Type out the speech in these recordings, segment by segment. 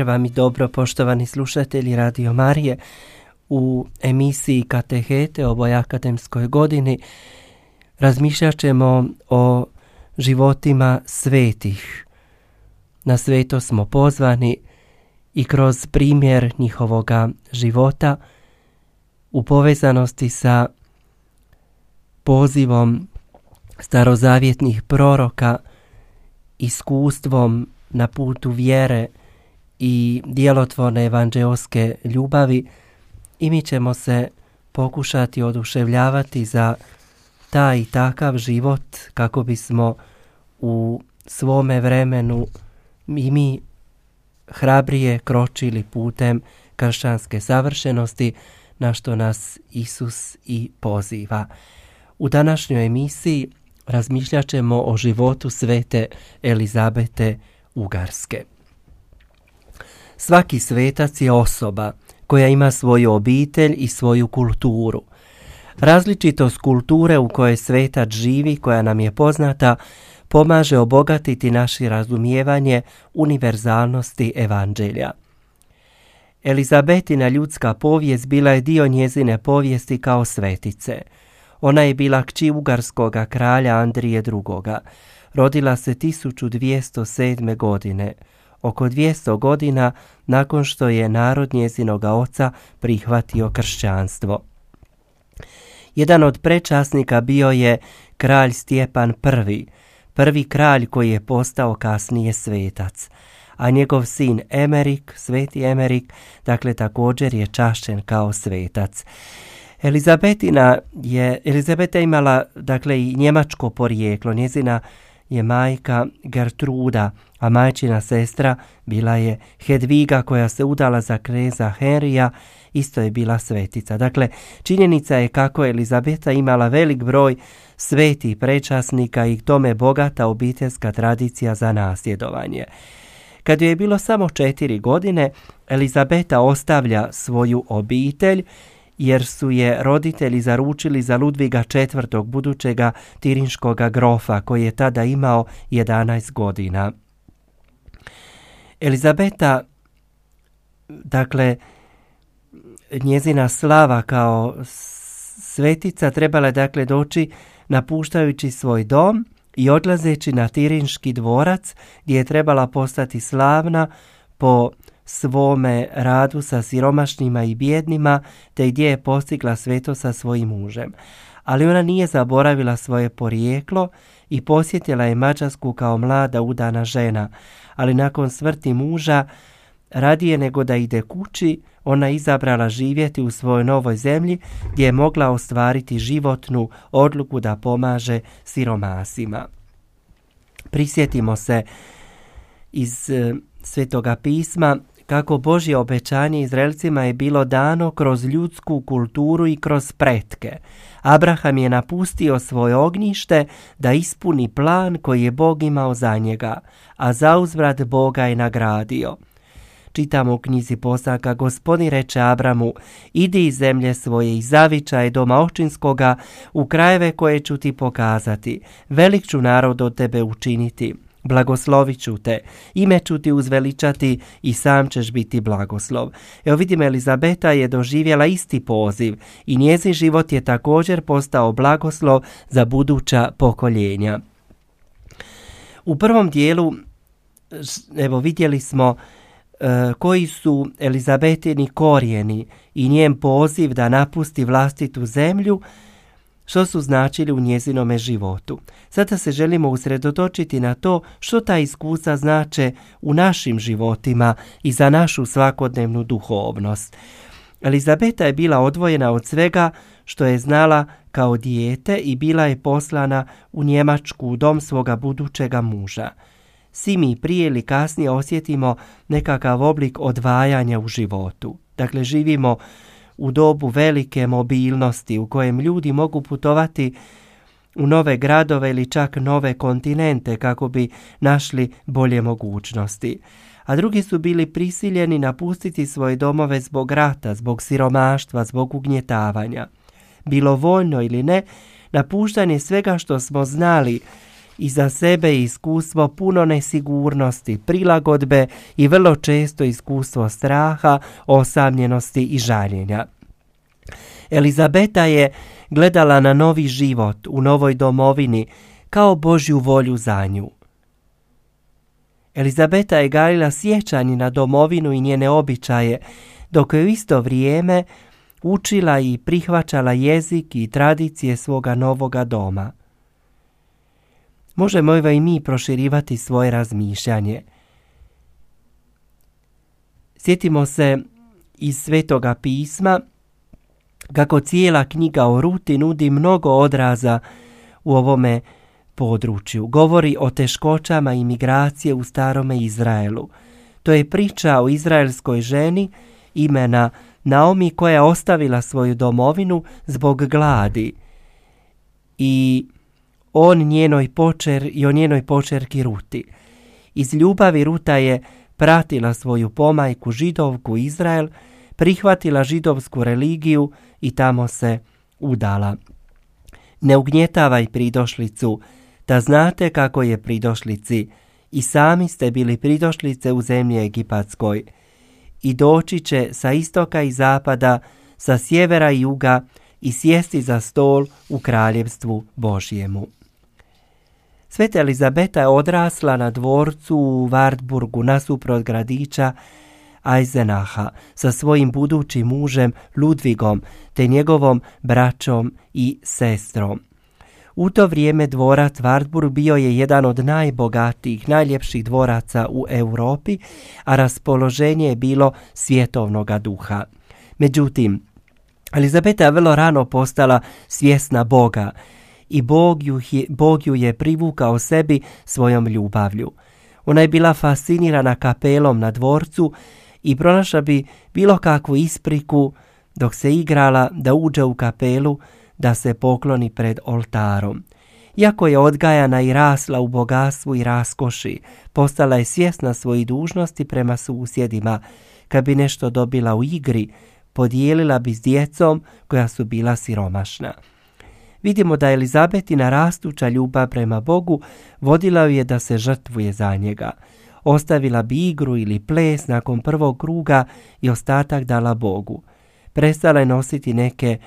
Mir vam i dobro, poštovani slušatelji Radio Marije. U emisiji Katehete ovoj akademskoj godini razmišljat ćemo o životima svetih. Na sveto smo pozvani i kroz primjer njihovoga života u povezanosti sa pozivom starozavjetnih proroka, iskustvom na putu vjere i djelotvorne evanđeoske ljubavi i mi ćemo se pokušati oduševljavati za taj i takav život kako bismo u svome vremenu i mi hrabrije kročili putem kršćanske savršenosti na što nas Isus i poziva. U današnjoj emisiji razmišljat ćemo o životu svete Elizabete Ugarske. Svaki svetac je osoba koja ima svoju obitelj i svoju kulturu. Različitost kulture u kojoj svetac živi, koja nam je poznata, pomaže obogatiti naše razumijevanje univerzalnosti evanđelja. Elizabetina ljudska povijest bila je dio njezine povijesti kao svetice. Ona je bila kći ugarskog kralja Andrije II. Rodila se 1207. godine, oko 200 godina nakon što je narod njezinoga oca prihvatio kršćanstvo. Jedan od prečasnika bio je kralj Stjepan I, prvi kralj koji je postao kasnije svetac, a njegov sin Emerik, sveti Emerik, dakle također je čašćen kao svetac. Elizabetina je, Elizabeta imala dakle i njemačko porijeklo, njezina je majka Gertruda, a majčina sestra bila je Hedviga koja se udala za kreza Henrija, isto je bila svetica. Dakle, činjenica je kako Elizabeta imala velik broj sveti prečasnika i tome bogata obiteljska tradicija za nasljedovanje. Kad joj je bilo samo četiri godine, Elizabeta ostavlja svoju obitelj jer su je roditelji zaručili za Ludviga IV. budućega tirinškoga grofa koji je tada imao 11 godina. Elizabeta, dakle, njezina slava kao svetica trebala je dakle doći napuštajući svoj dom i odlazeći na Tirinški dvorac gdje je trebala postati slavna po svome radu sa siromašnima i bjednima, te gdje je postigla sveto sa svojim mužem. Ali ona nije zaboravila svoje porijeklo i posjetila je Mađarsku kao mlada udana žena, ali nakon smrti muža, radije nego da ide kući, ona izabrala živjeti u svojoj novoj zemlji gdje je mogla ostvariti životnu odluku da pomaže siromasima. Prisjetimo se iz e, Svetoga pisma kako Božje obećanje Izraelcima je bilo dano kroz ljudsku kulturu i kroz pretke. Abraham je napustio svoje ognjište da ispuni plan koji je Bog imao za njega, a za uzvrat Boga je nagradio. Čitamo u knjizi posaka, gospodin reče Abramu, idi iz zemlje svoje i zavičaj doma očinskoga u krajeve koje ću ti pokazati, velik ću narod od tebe učiniti. Blagoslovit ću te, ime ću ti uzveličati i sam ćeš biti blagoslov. Evo vidim, Elizabeta je doživjela isti poziv i njezin život je također postao blagoslov za buduća pokoljenja. U prvom dijelu, evo vidjeli smo e, koji su Elizabetini korijeni i njen poziv da napusti vlastitu zemlju, što su značili u njezinome životu. Sada se želimo usredotočiti na to što ta iskustva znače u našim životima i za našu svakodnevnu duhovnost. Elizabeta je bila odvojena od svega što je znala kao dijete i bila je poslana u Njemačku u dom svoga budućega muža. Svi mi prije ili kasnije osjetimo nekakav oblik odvajanja u životu. Dakle, živimo u dobu velike mobilnosti u kojem ljudi mogu putovati u nove gradove ili čak nove kontinente kako bi našli bolje mogućnosti. A drugi su bili prisiljeni napustiti svoje domove zbog rata, zbog siromaštva, zbog ugnjetavanja. Bilo voljno ili ne, napuštanje svega što smo znali za sebe iskustvo puno nesigurnosti, prilagodbe i vrlo često iskustvo straha, osamljenosti i žaljenja. Elizabeta je gledala na novi život u novoj domovini kao Božju volju za nju. Elizabeta je gajila sjećanje na domovinu i njene običaje, dok je u isto vrijeme učila i prihvaćala jezik i tradicije svoga novoga doma. Možemo i mi proširivati svoje razmišljanje. Sjetimo se iz Svetoga pisma kako cijela knjiga o Ruti nudi mnogo odraza u ovome području. Govori o teškoćama imigracije u starome Izraelu. To je priča o izraelskoj ženi imena Naomi koja je ostavila svoju domovinu zbog gladi i on njenoj počer i o njenoj počerki Ruti. Iz ljubavi Ruta je pratila svoju pomajku židovku Izrael, prihvatila židovsku religiju i tamo se udala. Ne ugnjetavaj pridošlicu, da znate kako je pridošlici, i sami ste bili pridošlice u zemlji Egipatskoj, i doći će sa istoka i zapada, sa sjevera i juga, i sjesti za stol u kraljevstvu Božjemu. Sveta Elizabeta je odrasla na dvorcu u Wartburgu nasuprot gradića Eisenaha sa svojim budućim mužem Ludvigom te njegovom braćom i sestrom. U to vrijeme dvorac Wartburg bio je jedan od najbogatijih, najljepših dvoraca u Europi, a raspoloženje je bilo svjetovnoga duha. Međutim, Elizabeta je vrlo rano postala svjesna Boga i Bog ju, Bog ju je privukao sebi svojom ljubavlju. Ona je bila fascinirana kapelom na dvorcu i pronašla bi bilo kakvu ispriku dok se igrala da uđe u kapelu da se pokloni pred oltarom. Iako je odgajana i rasla u bogatstvu i raskoši, postala je svjesna svojih dužnosti prema susjedima. Kad bi nešto dobila u igri, podijelila bi s djecom koja su bila siromašna. Vidimo da Elizabetina rastuća ljubav prema Bogu vodila ju je da se žrtvuje za njega. Ostavila bi igru ili ples nakon prvog kruga i ostatak dala Bogu. Prestala je nositi neke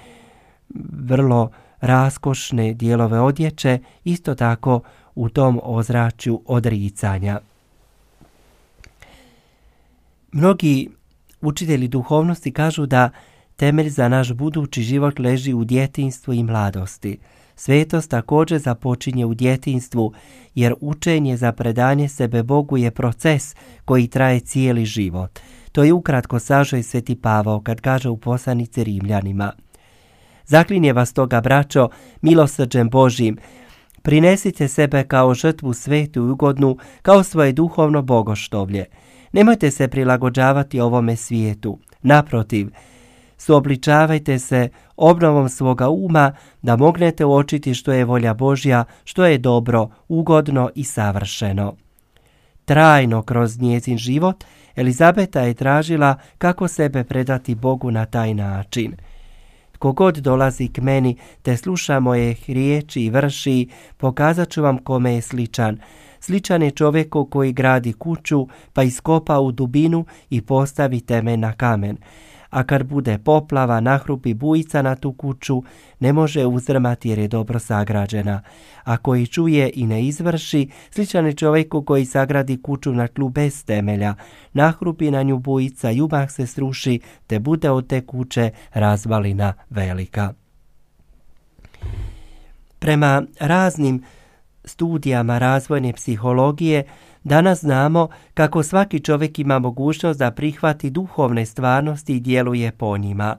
vrlo raskošne dijelove odjeće, isto tako u tom ozračju odricanja. Mnogi učitelji duhovnosti kažu da temelj za naš budući život leži u djetinstvu i mladosti. Svetost također započinje u djetinstvu, jer učenje za predanje sebe Bogu je proces koji traje cijeli život. To je ukratko sažao i Sveti Pavao kad kaže u poslanici Rimljanima – Zaklinje vas toga, braćo, milosrđem Božim. Prinesite sebe kao žrtvu svetu i ugodnu, kao svoje duhovno bogoštovlje. Nemojte se prilagođavati ovome svijetu. Naprotiv, suobličavajte se obnovom svoga uma da mognete uočiti što je volja Božja, što je dobro, ugodno i savršeno. Trajno kroz njezin život Elizabeta je tražila kako sebe predati Bogu na taj način – Kogod dolazi k meni te sluša moje riječi i vrši, pokazat ću vam kome je sličan. Sličan je čovjeku koji gradi kuću, pa iskopa u dubinu i postavi temelj na kamen a kad bude poplava, nahrupi bujica na tu kuću, ne može uzrmati jer je dobro sagrađena. A koji čuje i ne izvrši, sličan je čovjeku koji sagradi kuću na tlu bez temelja, nahrupi na nju bujica, jubah se sruši, te bude od te kuće razvalina velika. Prema raznim studijama razvojne psihologije, Danas znamo kako svaki čovjek ima mogućnost da prihvati duhovne stvarnosti i djeluje po njima.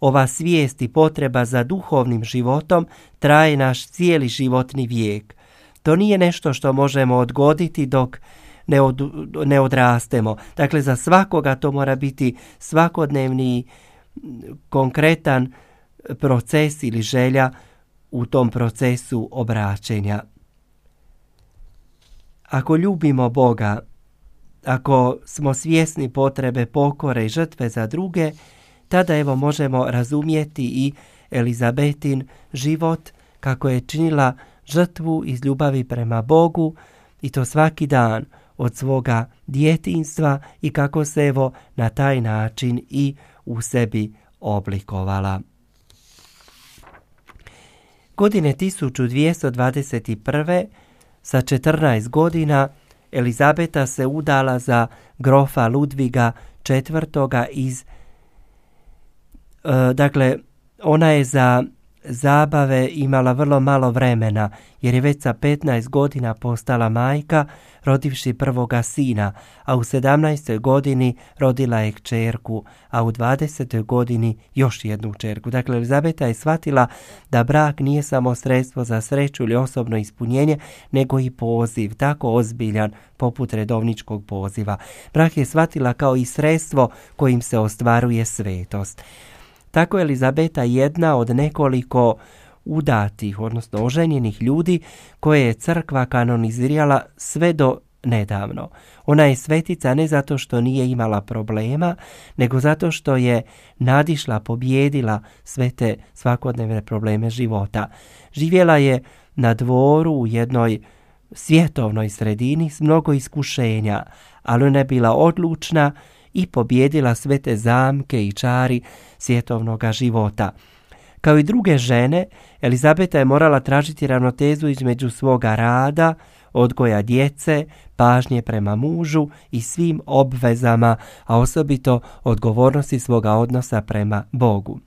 Ova svijest i potreba za duhovnim životom traje naš cijeli životni vijek. To nije nešto što možemo odgoditi dok ne, od, ne odrastemo. Dakle, za svakoga to mora biti svakodnevni konkretan proces ili želja u tom procesu obraćenja. Ako ljubimo Boga, ako smo svjesni potrebe pokore i žrtve za druge, tada evo možemo razumjeti i Elizabetin život kako je činila žrtvu iz ljubavi prema Bogu i to svaki dan od svoga djetinstva i kako se evo na taj način i u sebi oblikovala. Godine 1221. sa 14 godina Elizabeta se udala za grofa Ludviga IV. iz e, dakle ona je za zabave imala vrlo malo vremena, jer je već sa 15 godina postala majka, rodivši prvoga sina, a u 17. godini rodila je kćerku, a u 20. godini još jednu kćerku. Dakle, Elizabeta je shvatila da brak nije samo sredstvo za sreću ili osobno ispunjenje, nego i poziv, tako ozbiljan poput redovničkog poziva. Brak je shvatila kao i sredstvo kojim se ostvaruje svetost. Tako je Elizabeta jedna od nekoliko udatih, odnosno oženjenih ljudi koje je crkva kanonizirala sve do nedavno. Ona je svetica ne zato što nije imala problema, nego zato što je nadišla, pobjedila sve te svakodnevne probleme života. Živjela je na dvoru u jednoj svjetovnoj sredini s mnogo iskušenja, ali ona je bila odlučna i pobjedila sve te zamke i čari svjetovnog života. Kao i druge žene, Elizabeta je morala tražiti ravnotezu između svoga rada, odgoja djece, pažnje prema mužu i svim obvezama, a osobito odgovornosti svoga odnosa prema Bogu.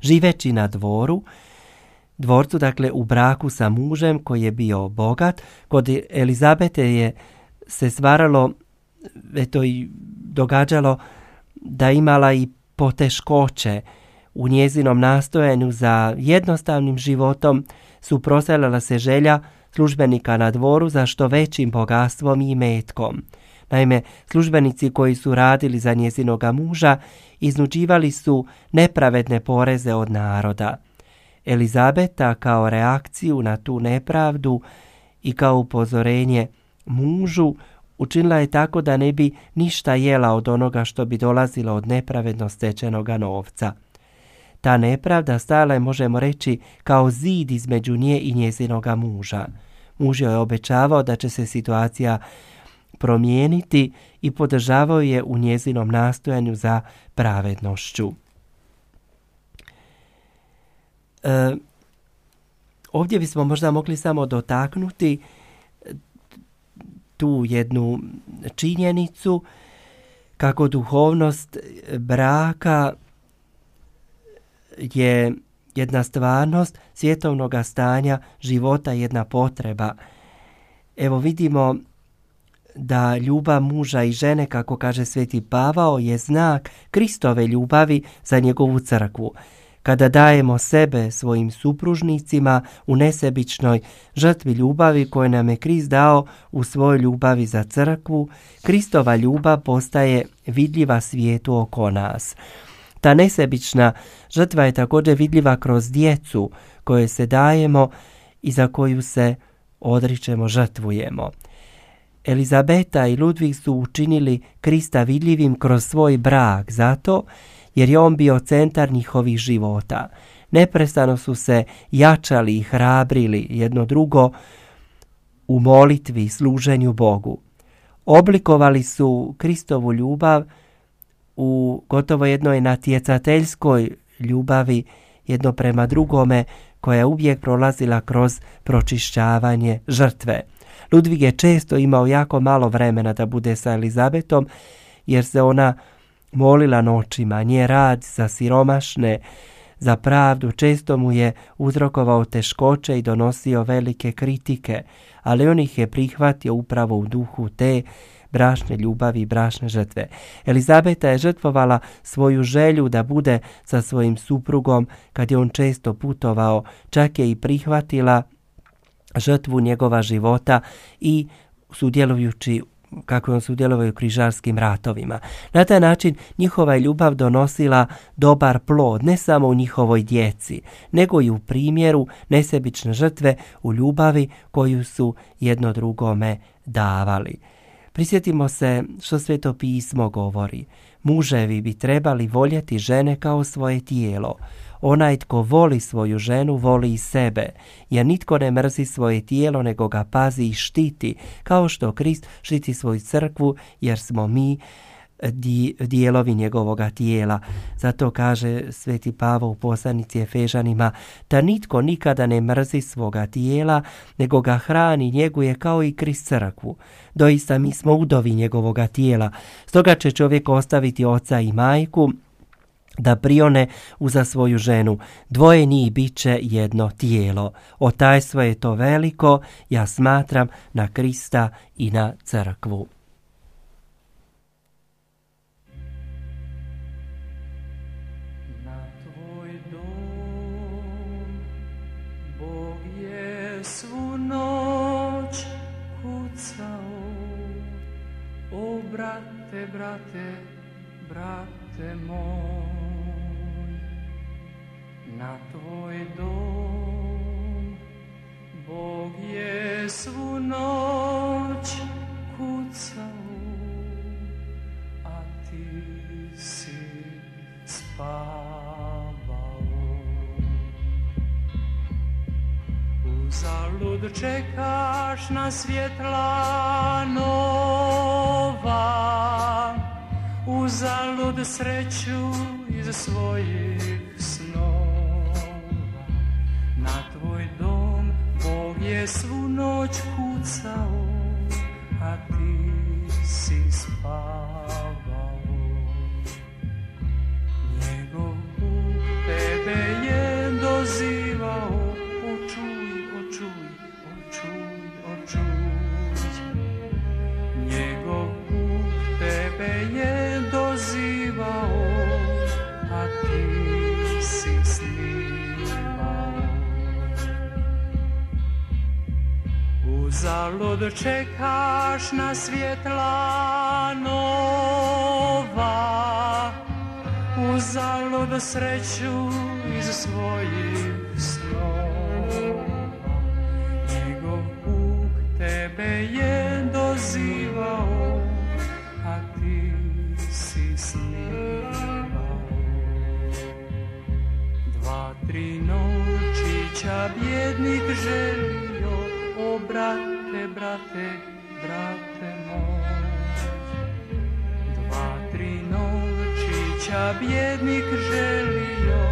Živeći na dvoru, dvorcu, dakle u braku sa mužem koji je bio bogat, kod Elizabete je se stvaralo eto i događalo da imala i poteškoće u njezinom nastojanju za jednostavnim životom suprotstavljala se želja službenika na dvoru za što većim bogatstvom i metkom. Naime, službenici koji su radili za njezinoga muža iznuđivali su nepravedne poreze od naroda. Elizabeta kao reakciju na tu nepravdu i kao upozorenje mužu Učinila je tako da ne bi ništa jela od onoga što bi dolazilo od nepravedno stečenoga novca. Ta nepravda stala je, možemo reći, kao zid između nje i njezinoga muža. Muž je obećavao da će se situacija promijeniti i podržavao je u njezinom nastojanju za pravednošću. E, ovdje bismo možda mogli samo dotaknuti tu jednu činjenicu kako duhovnost braka je jedna stvarnost svjetovnog stanja života, jedna potreba. Evo vidimo da ljubav muža i žene, kako kaže sveti Pavao, je znak Kristove ljubavi za njegovu crkvu kada dajemo sebe svojim supružnicima u nesebičnoj žrtvi ljubavi koje nam je Krist dao u svojoj ljubavi za crkvu, Kristova ljubav postaje vidljiva svijetu oko nas. Ta nesebična žrtva je također vidljiva kroz djecu koje se dajemo i za koju se odričemo, žrtvujemo. Elizabeta i Ludvig su učinili Krista vidljivim kroz svoj brak, zato jer je on bio centar njihovih života. Neprestano su se jačali i hrabrili jedno drugo u molitvi i služenju Bogu. Oblikovali su Kristovu ljubav u gotovo jednoj natjecateljskoj ljubavi jedno prema drugome koja je uvijek prolazila kroz pročišćavanje žrtve. Ludvig je često imao jako malo vremena da bude sa Elizabetom jer se ona molila noćima, nje rad za siromašne, za pravdu često mu je uzrokovao teškoće i donosio velike kritike, ali on ih je prihvatio upravo u duhu te brašne ljubavi i brašne žrtve. Elizabeta je žrtvovala svoju želju da bude sa svojim suprugom kad je on često putovao, čak je i prihvatila žrtvu njegova života i sudjelujući kako je on sudjelovao u križarskim ratovima. Na taj način njihova je ljubav donosila dobar plod, ne samo u njihovoj djeci, nego i u primjeru nesebične žrtve u ljubavi koju su jedno drugome davali. Prisjetimo se što sveto pismo govori. Muževi bi trebali voljeti žene kao svoje tijelo. Onaj tko voli svoju ženu, voli i sebe, jer nitko ne mrzi svoje tijelo, nego ga pazi i štiti, kao što Krist štiti svoju crkvu, jer smo mi dijelovi njegovoga tijela. Zato kaže Sveti Pavo u poslanici Efežanima da nitko nikada ne mrzi svoga tijela, nego ga hrani, njeguje kao i Krist crkvu. Doista mi smo udovi njegovoga tijela. Stoga će čovjek ostaviti oca i majku, da prione uza svoju ženu. Dvoje njih bit će jedno tijelo. O tajstvo je to veliko, ja smatram na Krista i na crkvu. brate, brate, brate moj, na tvoj dom Bog je svu noć kucao, a ti si spavao. Uzalud čekaš na svjetla nova, uzalud sreću iz svojih je svu noć kucao, a ti si spavao. Uzalud čekaš na svjetla nova, uzalud sreću iz svojih snova. Njegov Bog tebe je dozivao, a ti si snimao. Dva, tri nočića bjednik želio, o brate, brate, brate moj. Dva, tri nočića bjednik želio,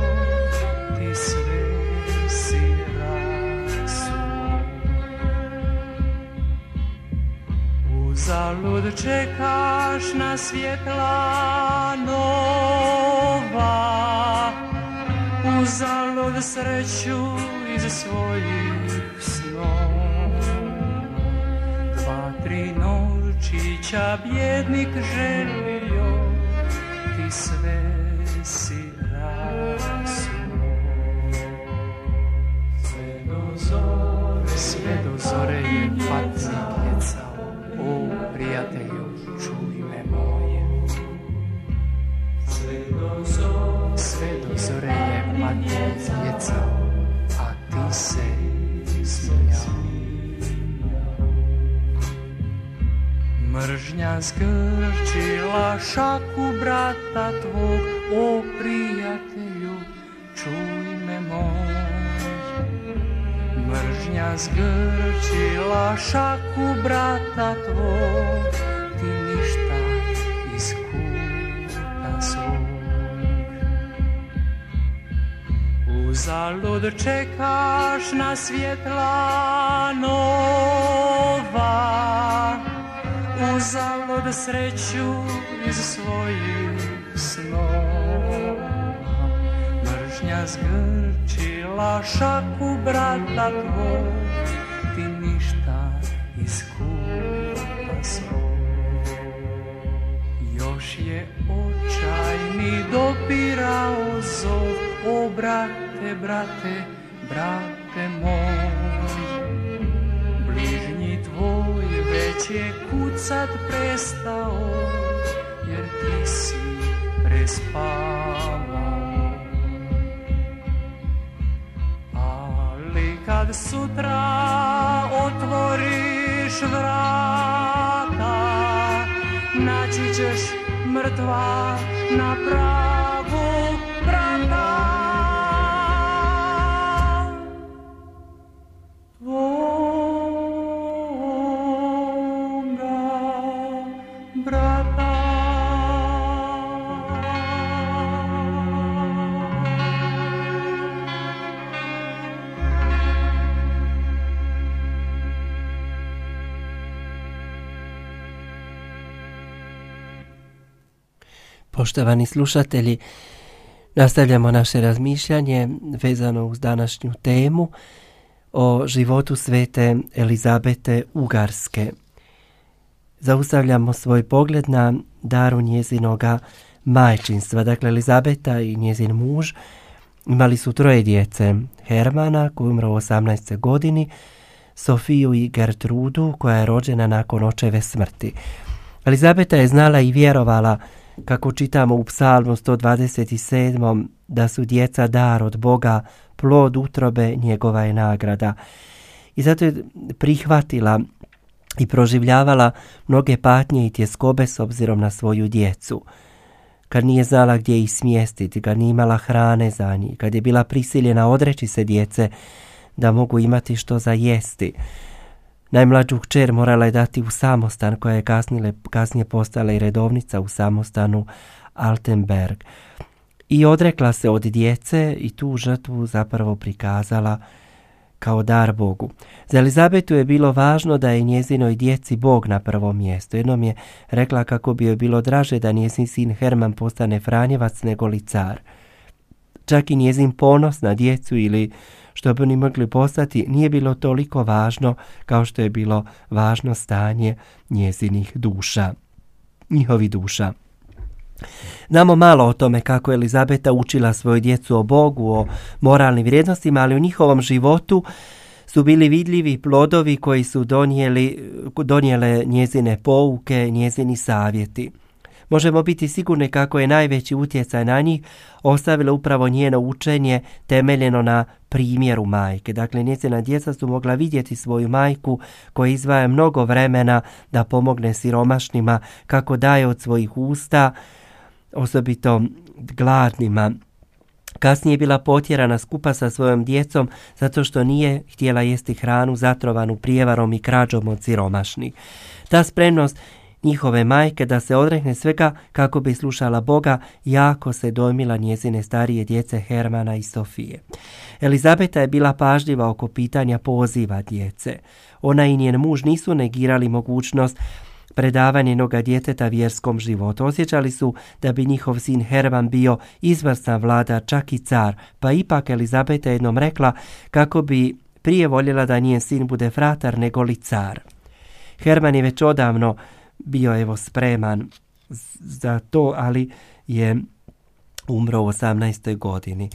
ti sve si. Uzalud čekaš na svjetla nova, uzalud sreću iz svojih nočića bjednik želio, ti sve si rasuo. Sve do zore, sve do zore je patnik jecao, o prijatelju, čuj me moje. Sve do zore, sve do zore je patnik jecao, a ti se Mržnja zgrčila šaku brata tvog, o prijatelju, čuj me moj. Mržnja zgrčila šaku brata tvog, ti ništa iz kuta svog. Uzalud čekaš na svjetla nova, uzalud sreću iz svojih snova. Mržnja zgrčila šaku brata tvoj, ti ništa iz svog. Još je očajni dopirao zov, o brate, brate, brate moj. Je kucat prestao, jer ti si prespavao. Ali kad sutra otvoriš vrata, večeras mrtva na pragu Poštovani slušatelji, nastavljamo naše razmišljanje vezano uz današnju temu o životu svete Elizabete Ugarske. Zaustavljamo svoj pogled na daru njezinoga majčinstva. Dakle, Elizabeta i njezin muž imali su troje djece. Hermana, koji umro u 18. godini, Sofiju i Gertrudu, koja je rođena nakon očeve smrti. Elizabeta je znala i vjerovala kako čitamo u psalmu 127. da su djeca dar od Boga, plod utrobe njegova je nagrada. I zato je prihvatila i proživljavala mnoge patnje i tjeskobe s obzirom na svoju djecu. Kad nije znala gdje ih smjestiti, kad nije imala hrane za njih, kad je bila prisiljena odreći se djece da mogu imati što za jesti. Najmlađu kćer morala je dati u samostan koja je kasnije, kasnije postala i redovnica u samostanu Altenberg. I odrekla se od djece i tu žrtvu zapravo prikazala kao dar Bogu. Za Elizabetu je bilo važno da je njezinoj djeci Bog na prvom mjestu. Jednom je rekla kako bi joj bilo draže da njezin sin Herman postane Franjevac nego li car. Čak i njezin ponos na djecu ili što bi oni mogli postati nije bilo toliko važno kao što je bilo važno stanje njezinih duša, njihovi duša. Znamo malo o tome kako je Elizabeta učila svoju djecu o Bogu, o moralnim vrijednostima, ali u njihovom životu su bili vidljivi plodovi koji su donijeli, donijele njezine pouke, njezini savjeti. Možemo biti sigurni kako je najveći utjecaj na njih ostavilo upravo njeno učenje temeljeno na primjeru majke. Dakle, njezina djeca su mogla vidjeti svoju majku koja izvaja mnogo vremena da pomogne siromašnima kako daje od svojih usta, osobito gladnima. Kasnije je bila potjerana skupa sa svojom djecom zato što nije htjela jesti hranu zatrovanu prijevarom i krađom od siromašnih. Ta spremnost njihove majke da se odrekne svega kako bi slušala Boga, jako se dojmila njezine starije djece Hermana i Sofije. Elizabeta je bila pažljiva oko pitanja poziva djece. Ona i njen muž nisu negirali mogućnost predavanje jednoga djeteta vjerskom životu. Osjećali su da bi njihov sin Herman bio izvrstan vlada, čak i car, pa ipak Elizabeta jednom rekla kako bi prije voljela da njen sin bude fratar nego li car. Herman je već odavno bio evo spreman za to, ali je umro u 18. godini.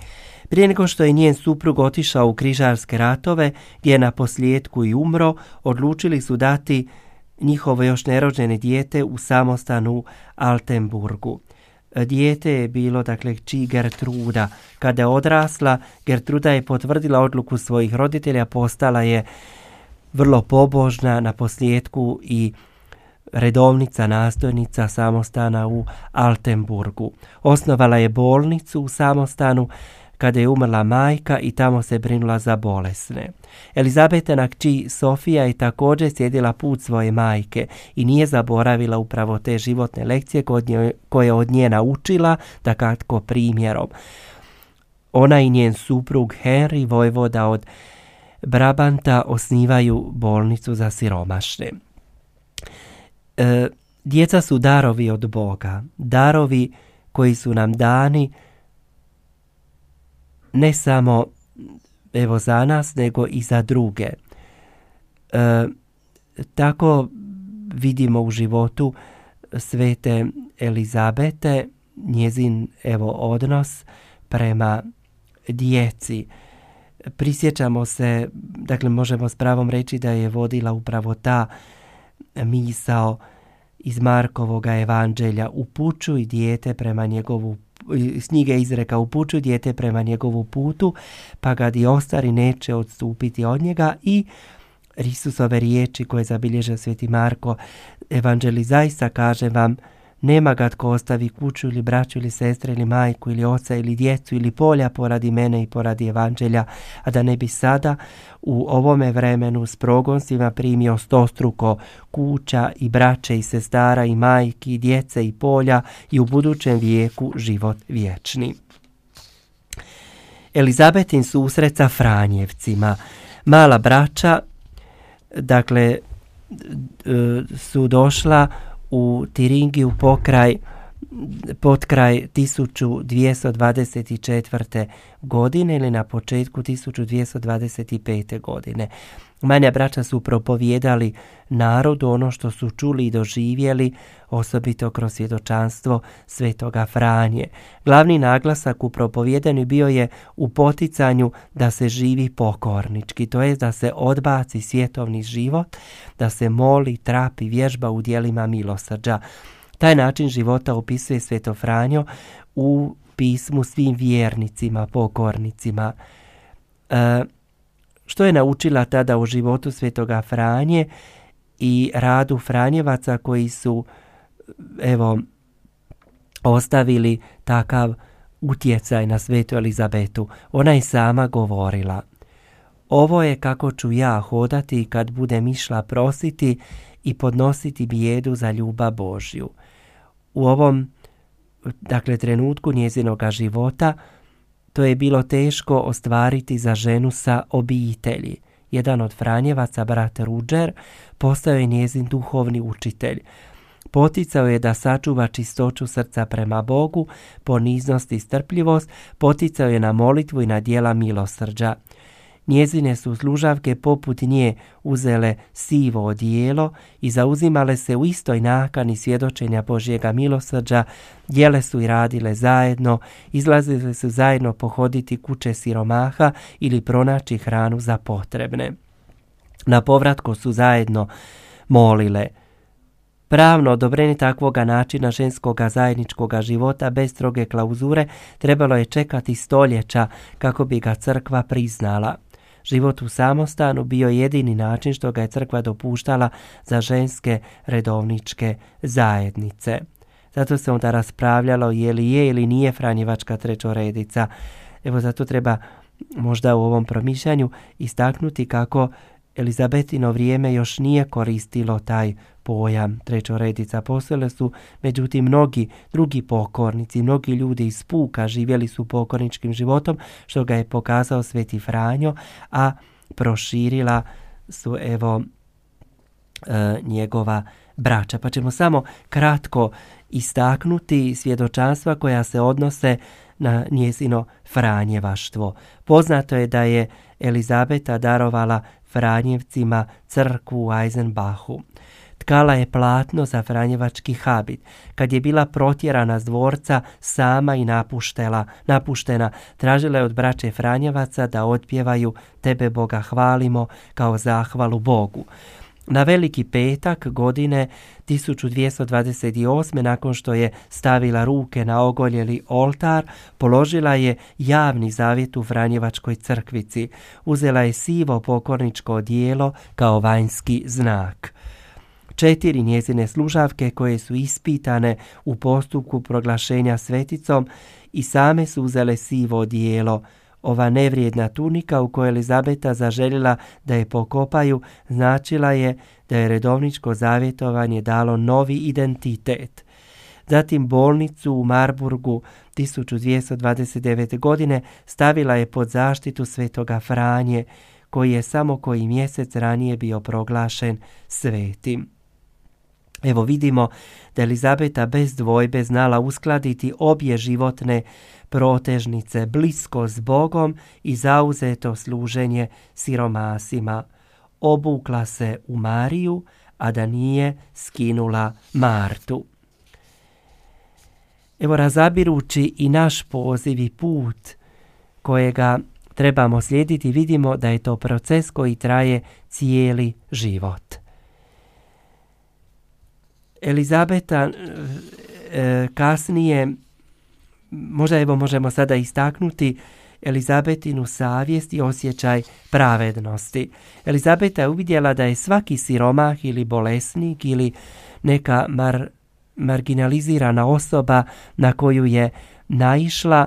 Prije nego što je njen suprug otišao u križarske ratove, gdje je na posljedku i umro, odlučili su dati njihovo još nerođene dijete u samostanu Altenburgu. Dijete je bilo, dakle, či Gertruda. Kada je odrasla, Gertruda je potvrdila odluku svojih roditelja, postala je vrlo pobožna na posljedku i redovnica nastojnica samostana u Altenburgu. Osnovala je bolnicu u samostanu kada je umrla majka i tamo se brinula za bolesne. Elizabetena kći Sofija je također sjedila put svoje majke i nije zaboravila upravo te životne lekcije koje od nje naučila, da kratko primjerom. Ona i njen suprug Henry Vojvoda od Brabanta osnivaju bolnicu za siromašne. E, djeca su darovi od Boga, darovi koji su nam dani ne samo evo za nas, nego i za druge. E, tako vidimo u životu svete Elizabete, njezin evo odnos prema djeci. Prisjećamo se, dakle možemo s pravom reći da je vodila upravo ta misao iz Markovoga evanđelja upućuj dijete prema njegovu s knjige izreka upućuj dijete prema njegovu putu, pa ga i ostari neće odstupiti od njega i Isusove riječi koje zabilježe sveti Marko evanđeli zaista kaže vam Nema ga tko ostavi kuću ili braću ili sestre ili majku ili oca ili djecu ili polja poradi mene i poradi evanđelja, a da ne bi sada u ovome vremenu s progonstvima primio stostruko kuća i braće i sestara i majki i djece i polja i u budućem vijeku život vječni. Elizabetin susret sa Franjevcima. Mala braća, dakle, su došla u Tiringiju pokraj pod kraj 1224. godine ili na početku 1225. godine. Manja braća su propovijedali narodu ono što su čuli i doživjeli, osobito kroz svjedočanstvo svetoga Franje. Glavni naglasak u propovjedanju bio je u poticanju da se živi pokornički, to je da se odbaci svjetovni život, da se moli, trapi, vježba u dijelima milosrđa. Taj način života opisuje Sveto Franjo u pismu svim vjernicima, pokornicima. E, što je naučila tada u životu Svetoga Franje i radu Franjevaca koji su evo ostavili takav utjecaj na svetu Elizabetu. Ona je sama govorila Ovo je kako ću ja hodati kad budem išla prositi i podnositi bijedu za ljubav Božju. U ovom dakle trenutku njezinoga života to je bilo teško ostvariti za ženu sa obitelji. Jedan od Franjevaca, brat Ruđer, postao je njezin duhovni učitelj. Poticao je da sačuva čistoću srca prema Bogu, poniznost i strpljivost, poticao je na molitvu i na dijela milosrđa. Njezine su služavke poput nje uzele sivo odijelo i zauzimale se u istoj nakani svjedočenja Božjega milosrđa, jele su i radile zajedno, izlazile su zajedno pohoditi kuće siromaha ili pronaći hranu za potrebne. Na povratku su zajedno molile – Pravno odobrenje takvoga načina ženskoga zajedničkoga života bez stroge klauzure trebalo je čekati stoljeća kako bi ga crkva priznala. Život u samostanu bio jedini način što ga je crkva dopuštala za ženske redovničke zajednice. Zato se onda raspravljalo je li je ili nije Franjevačka trećoredica. Evo zato treba možda u ovom promišljanju istaknuti kako Elizabetino vrijeme još nije koristilo taj pojam trećoredica. Postojale su međutim mnogi drugi pokornici, mnogi ljudi iz puka živjeli su pokorničkim životom što ga je pokazao Sveti Franjo, a proširila su evo e, njegova braća. Pa ćemo samo kratko istaknuti svjedočanstva koja se odnose na njezino Franjevaštvo. Poznato je da je Elizabeta darovala Franjevcima crkvu u Eisenbachu. Tkala je platno za Franjevački habit. Kad je bila protjerana s dvorca, sama i napuštela, napuštena, tražila je od braće Franjevaca da otpjevaju Tebe Boga hvalimo kao zahvalu Bogu. Na veliki petak godine 1228. nakon što je stavila ruke na ogoljeli oltar, položila je javni zavjet u Franjevačkoj crkvici. Uzela je sivo pokorničko odijelo kao vanjski znak četiri njezine služavke koje su ispitane u postupku proglašenja sveticom i same su uzele sivo odijelo. Ova nevrijedna tunika u kojoj Elizabeta zaželjela da je pokopaju značila je da je redovničko zavjetovanje dalo novi identitet. Zatim bolnicu u Marburgu 1229. godine stavila je pod zaštitu svetoga Franje, koji je samo koji mjesec ranije bio proglašen svetim. Evo vidimo da Elizabeta bez dvojbe znala uskladiti obje životne protežnice, blisko s Bogom i zauzeto služenje siromasima. Obukla se u Mariju, a da nije skinula Martu. Evo razabirući i naš poziv i put kojega trebamo slijediti, vidimo da je to proces koji traje cijeli život. Elizabeta e, kasnije, možda evo možemo sada istaknuti Elizabetinu savjest i osjećaj pravednosti. Elizabeta je uvidjela da je svaki siromah ili bolesnik ili neka mar, marginalizirana osoba na koju je naišla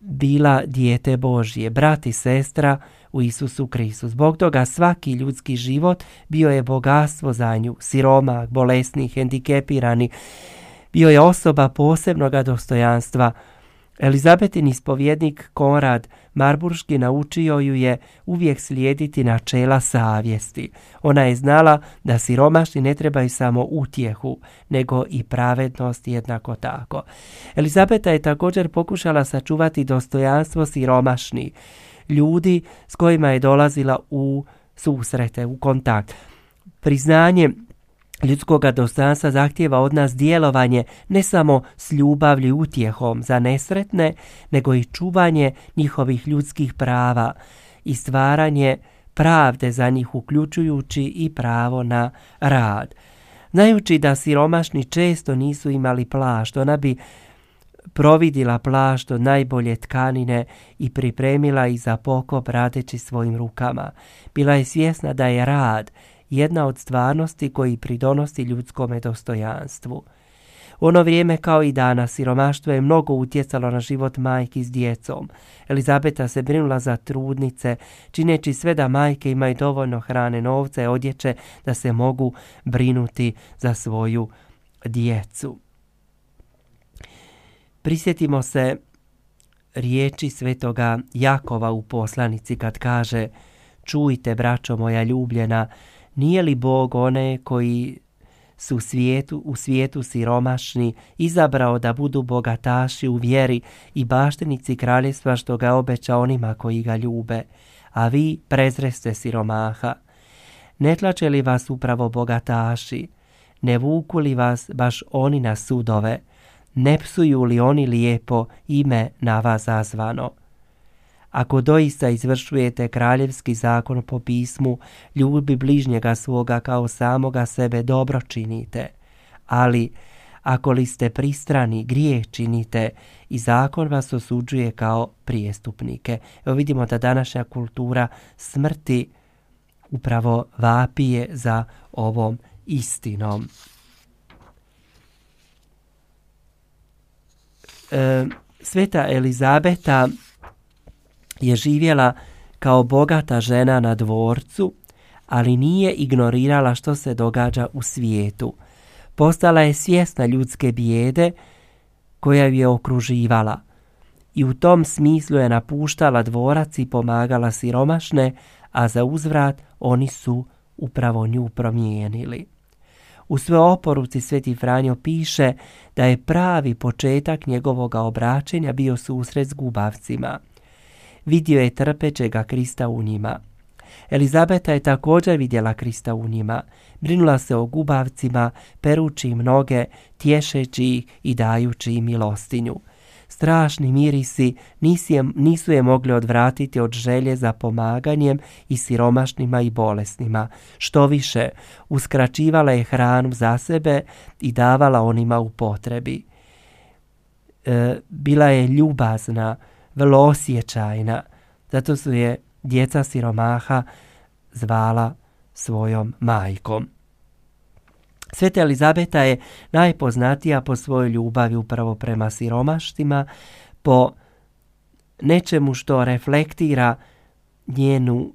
bila dijete Božje, brat i sestra u Isusu Kristu. Zbog toga svaki ljudski život bio je bogatstvo za nju, siroma, bolesni, hendikepirani, bio je osoba posebnoga dostojanstva. Elizabetin ispovjednik Konrad Marburški naučio ju je uvijek slijediti načela savjesti. Ona je znala da siromašni ne trebaju samo utjehu, nego i pravednost jednako tako. Elizabeta je također pokušala sačuvati dostojanstvo siromašni, ljudi s kojima je dolazila u susrete, u kontakt. Priznanje ljudskoga dostojanstva zahtjeva od nas djelovanje ne samo s ljubavlju i utjehom za nesretne, nego i čuvanje njihovih ljudskih prava i stvaranje pravde za njih uključujući i pravo na rad. Znajući da siromašni često nisu imali plašt, ona bi providila plašt od najbolje tkanine i pripremila ih za pokop radeći svojim rukama. Bila je svjesna da je rad jedna od stvarnosti koji pridonosi ljudskome dostojanstvu. U ono vrijeme kao i danas siromaštvo je mnogo utjecalo na život majki s djecom. Elizabeta se brinula za trudnice, čineći sve da majke imaju dovoljno hrane, novca i odjeće da se mogu brinuti za svoju djecu. Prisjetimo se riječi svetoga Jakova u poslanici kad kaže Čujte, braćo moja ljubljena, nije li Bog one koji su u svijetu, u svijetu siromašni izabrao da budu bogataši u vjeri i baštenici kraljevstva što ga obeća onima koji ga ljube, a vi prezreste siromaha. Ne tlače li vas upravo bogataši? Ne vuku li vas baš oni na sudove? Ne psuju li oni lijepo ime na vas zazvano? Ako doista izvršujete kraljevski zakon po pismu, ljubi bližnjega svoga kao samoga sebe dobro činite. Ali, ako li ste pristrani, grijeh činite i zakon vas osuđuje kao prijestupnike. Evo vidimo da današnja kultura smrti upravo vapije za ovom istinom. E, Sveta Elizabeta je živjela kao bogata žena na dvorcu, ali nije ignorirala što se događa u svijetu. Postala je svjesna ljudske bijede koja ju je okruživala i u tom smislu je napuštala dvorac i pomagala siromašne, a za uzvrat oni su upravo nju promijenili. U sve oporuci Sveti Franjo piše da je pravi početak njegovoga obraćenja bio susret s gubavcima – vidio je trpećega Krista u njima. Elizabeta je također vidjela Krista u njima. Brinula se o gubavcima, perući im noge, tješeći ih i dajući im milostinju. Strašni mirisi nisu je mogli odvratiti od želje za pomaganjem i siromašnima i bolesnima. Što više, uskraćivala je hranu za sebe i davala onima u potrebi. E, bila je ljubazna, vrlo osjećajna, zato su je djeca siromaha zvala svojom majkom. Sveta Elizabeta je najpoznatija po svojoj ljubavi upravo prema siromaštima, po nečemu što reflektira njenu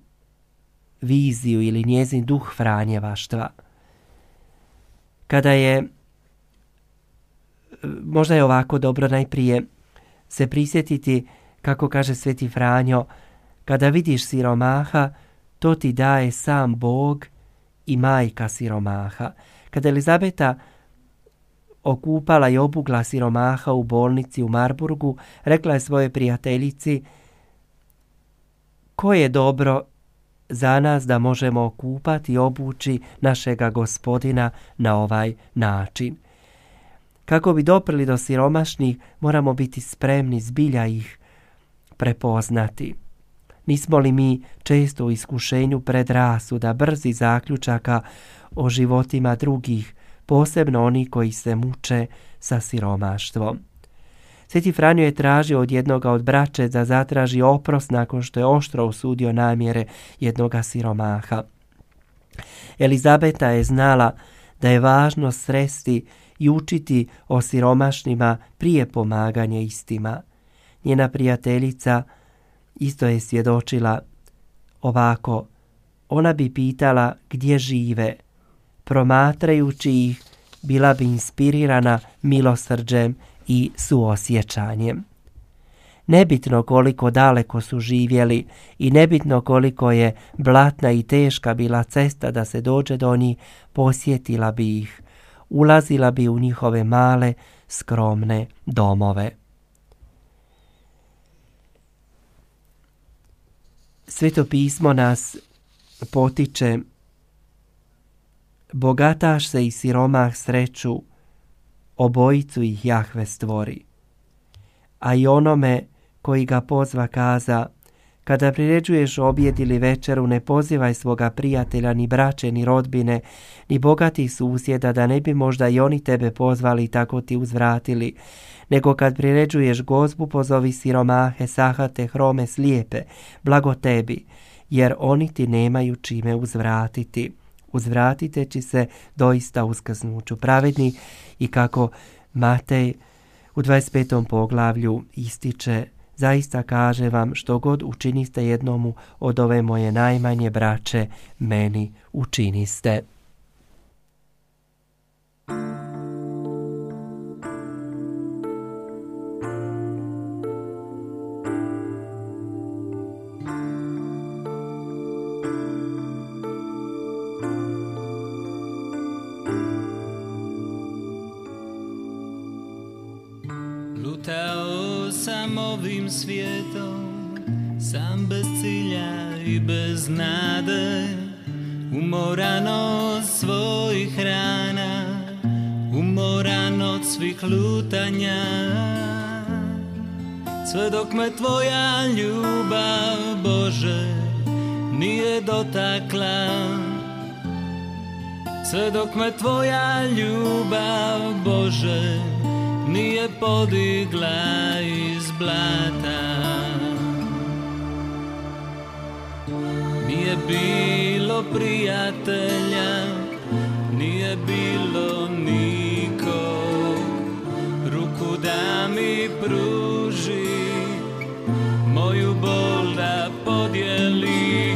viziju ili njezin duh Franjevaštva. Kada je, možda je ovako dobro najprije se prisjetiti kako kaže Sveti Franjo, kada vidiš siromaha, to ti daje sam Bog i majka siromaha. Kada Elizabeta okupala i obugla siromaha u bolnici u Marburgu, rekla je svoje prijateljici ko je dobro za nas da možemo okupati i obući našega gospodina na ovaj način. Kako bi doprli do siromašnih, moramo biti spremni zbilja ih prepoznati. Nismo li mi često u iskušenju da brzi zaključaka o životima drugih, posebno oni koji se muče sa siromaštvom? Sveti Franjo je tražio od jednoga od braće da zatraži oprost nakon što je oštro osudio namjere jednoga siromaha. Elizabeta je znala da je važno sresti i učiti o siromašnima prije pomaganja istima. Njena prijateljica isto je svjedočila ovako. Ona bi pitala gdje žive. Promatrajući ih, bila bi inspirirana milosrđem i suosjećanjem. Nebitno koliko daleko su živjeli i nebitno koliko je blatna i teška bila cesta da se dođe do njih, posjetila bi ih, ulazila bi u njihove male, skromne domove. Sveto pismo nas potiče Bogataš se i siromah sreću, obojicu ih Jahve stvori. A i onome koji ga pozva kaza, kada priređuješ objed ili večeru, ne pozivaj svoga prijatelja, ni braće, ni rodbine, ni bogatih susjeda, da ne bi možda i oni tebe pozvali i tako ti uzvratili, nego kad priređuješ gozbu, pozovi siromahe, sahate, hrome, slijepe, blago tebi, jer oni ti nemaju čime uzvratiti. Uzvratiteći se doista uskaznuću pravedni i kako Matej u 25. poglavlju ističe Zaista kaže vam što god učiniste jednomu od ove moje najmanje braće, meni učiniste. Ovim svijetom Sam bez cilja i bez nade. Umoran od svojih rana Umoran od svih lutanja. Sve dok me tvoja ljubav Bože Nije dotakla. Sve dok me tvoja ljubav Bože nije podigla iz blata. Nije bilo prijatelja, nije bilo niko Ruku da mi pruži, moju bol da podijeli.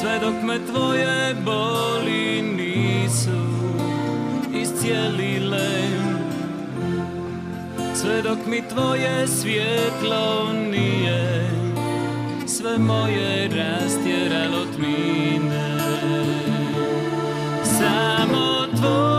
Sve dok me tvoje boli nisu iscijelile sve dok mi tvoje svjetlo nije sve moje rastjeralo tmine. Samo tvoja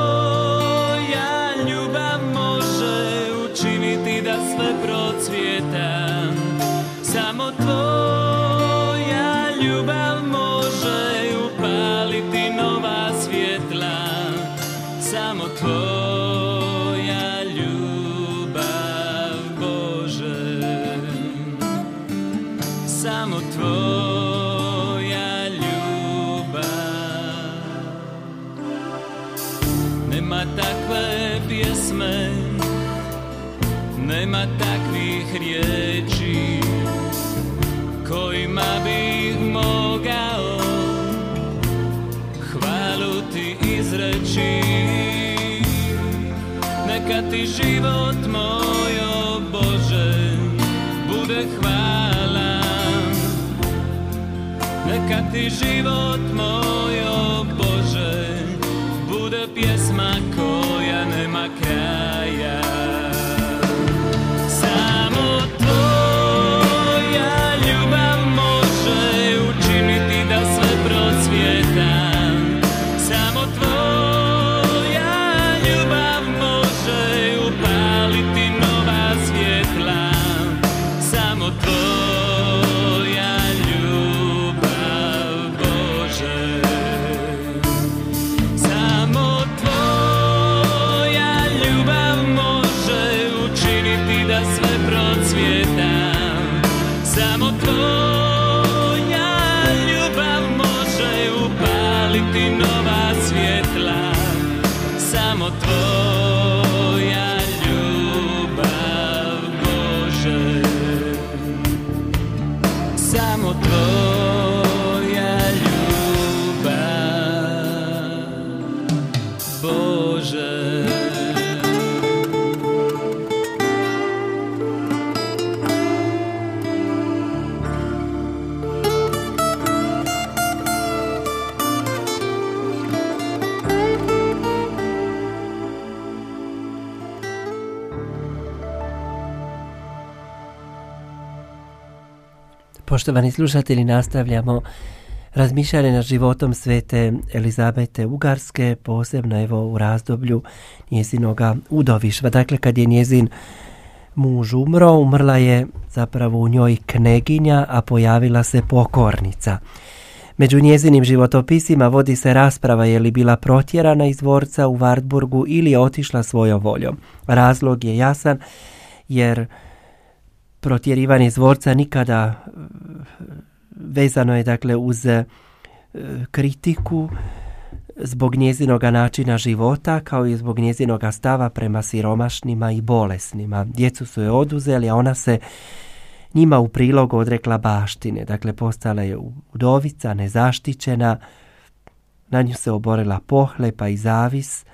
život moj o Bože bude hvala. Neka ti život moj Poštovani slušatelji, nastavljamo razmišljanje nad životom svete Elizabete Ugarske, posebno evo u razdoblju njezinoga udovištva. Dakle, kad je njezin muž umro, umrla je zapravo u njoj kneginja, a pojavila se pokornica. Među njezinim životopisima vodi se rasprava je li bila protjerana iz dvorca u Wartburgu ili otišla svojom voljom. Razlog je jasan jer protjerivanje iz dvorca nikada vezano je dakle uz e, kritiku zbog njezinoga načina života kao i zbog njezinoga stava prema siromašnima i bolesnima. Djecu su je oduzeli, a ona se njima u prilogu odrekla baštine. Dakle, postala je udovica, nezaštićena, na nju se oborila pohlepa i zavis,